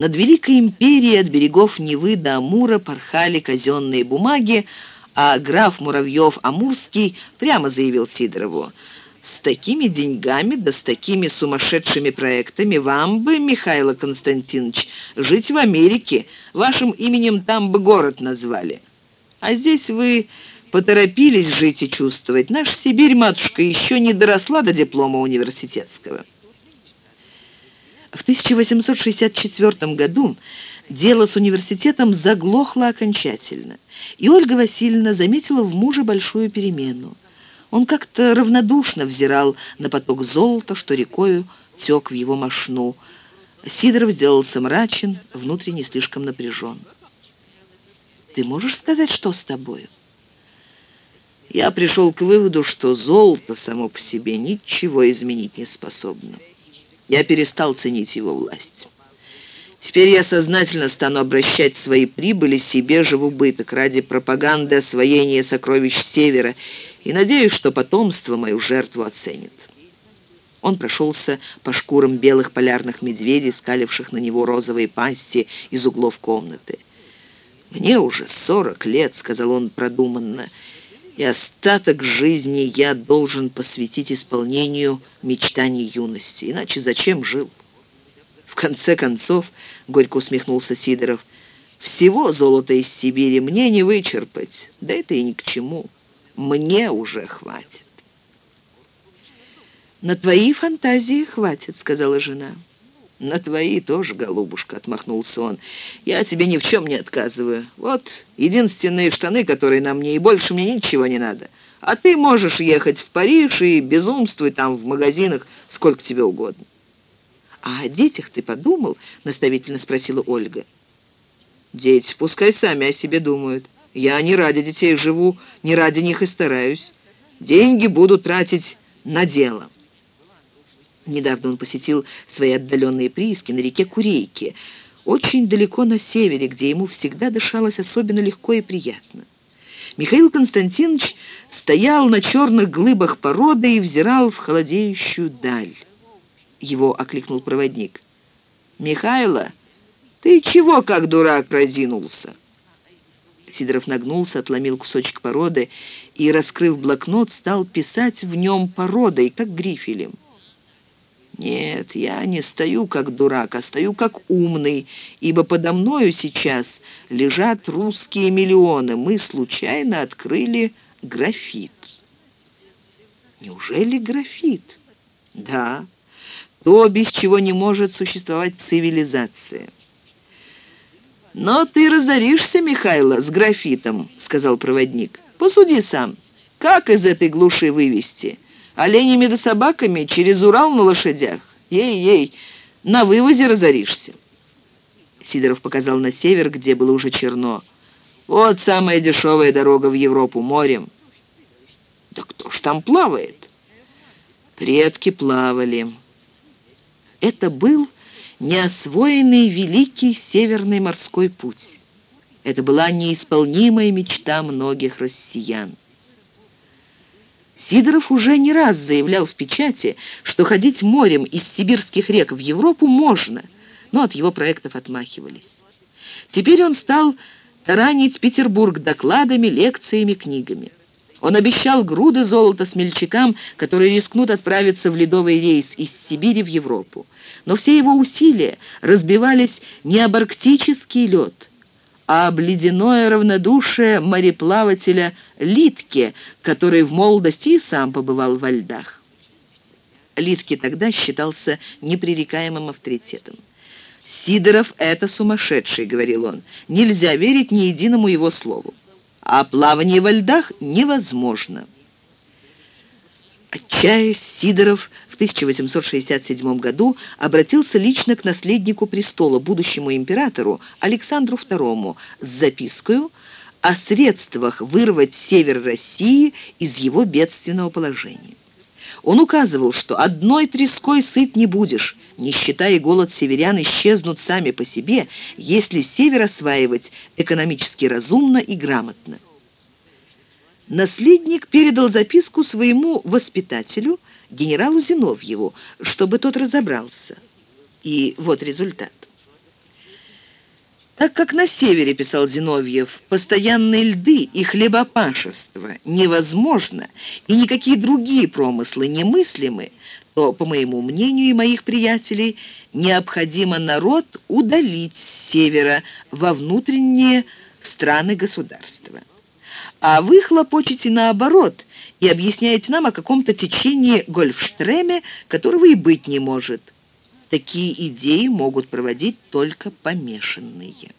Над Великой империей от берегов Невы до Амура порхали казенные бумаги, а граф Муравьев-Амурский прямо заявил Сидорову, «С такими деньгами да с такими сумасшедшими проектами вам бы, Михаил Константинович, жить в Америке, вашим именем там бы город назвали. А здесь вы поторопились жить и чувствовать. Наша Сибирь, матушка, еще не доросла до диплома университетского». В 1864 году дело с университетом заглохло окончательно, и Ольга Васильевна заметила в муже большую перемену. Он как-то равнодушно взирал на поток золота, что рекою тек в его мошну. Сидоров сделался мрачен, внутренне слишком напряжен. «Ты можешь сказать, что с тобою?» Я пришел к выводу, что золото само по себе ничего изменить не способно. Я перестал ценить его власть. Теперь я сознательно стану обращать свои прибыли себе же в убыток ради пропаганды освоения сокровищ Севера и надеюсь, что потомство мою жертву оценит. Он прошелся по шкурам белых полярных медведей, скаливших на него розовые пасти из углов комнаты. «Мне уже сорок лет», — сказал он продуманно, — и остаток жизни я должен посвятить исполнению мечтаний юности. Иначе зачем жил? В конце концов, горько усмехнулся Сидоров, всего золота из Сибири мне не вычерпать, да это и ни к чему. Мне уже хватит. «На твои фантазии хватит», — сказала жена. «На твои тоже, голубушка», — отмахнулся он. «Я тебе ни в чем не отказываю. Вот единственные штаны, которые на мне, и больше мне ничего не надо. А ты можешь ехать в Париж и безумствовать там в магазинах сколько тебе угодно». «А о детях ты подумал?» — наставительно спросила Ольга. «Дети пускай сами о себе думают. Я не ради детей живу, не ради них и стараюсь. Деньги буду тратить на дело». Недавно он посетил свои отдаленные прииски на реке Курейки, очень далеко на севере, где ему всегда дышалось особенно легко и приятно. Михаил Константинович стоял на черных глыбах породы и взирал в холодеющую даль. Его окликнул проводник. «Михайло, ты чего как дурак разинулся?» Сидоров нагнулся, отломил кусочек породы и, раскрыв блокнот, стал писать в нем породой, как грифелем. Нет, я не стою как дурак, а стою как умный, ибо подо мною сейчас лежат русские миллионы. Мы случайно открыли графит. Неужели графит? Да, то, без чего не может существовать цивилизация. «Но ты разоришься, Михайло, с графитом», — сказал проводник. «Посуди сам, как из этой глуши вывести?» Оленями да собаками через Урал на лошадях. Ей-ей, на вывозе разоришься. Сидоров показал на север, где было уже черно. Вот самая дешевая дорога в Европу морем. Да кто ж там плавает? Предки плавали. Это был неосвоенный великий северный морской путь. Это была неисполнимая мечта многих россиян. Сидоров уже не раз заявлял в печати, что ходить морем из сибирских рек в Европу можно, но от его проектов отмахивались. Теперь он стал таранить Петербург докладами, лекциями, книгами. Он обещал груды золота смельчакам, которые рискнут отправиться в ледовый рейс из Сибири в Европу. Но все его усилия разбивались не об арктический лед, об ледяное равнодушие мореплавателя Литке, который в молодости и сам побывал во льдах. Литке тогда считался непререкаемым авторитетом. «Сидоров — это сумасшедший», — говорил он. «Нельзя верить ни единому его слову. А плавание во льдах невозможно». Отчаясь, Сидоров в 1867 году обратился лично к наследнику престола, будущему императору Александру II, с запиской о средствах вырвать север России из его бедственного положения. Он указывал, что одной треской сыт не будешь, нищета и голод северян исчезнут сами по себе, если север осваивать экономически разумно и грамотно. Наследник передал записку своему воспитателю, генералу Зиновьеву, чтобы тот разобрался. И вот результат. Так как на севере, писал Зиновьев, постоянные льды и хлебопашество невозможно, и никакие другие промыслы немыслимы, то, по моему мнению и моих приятелей, необходимо народ удалить с севера во внутренние страны государства. А вы хлопочете наоборот и объясняете нам о каком-то течении Гольфштреме, которого и быть не может. Такие идеи могут проводить только помешанные.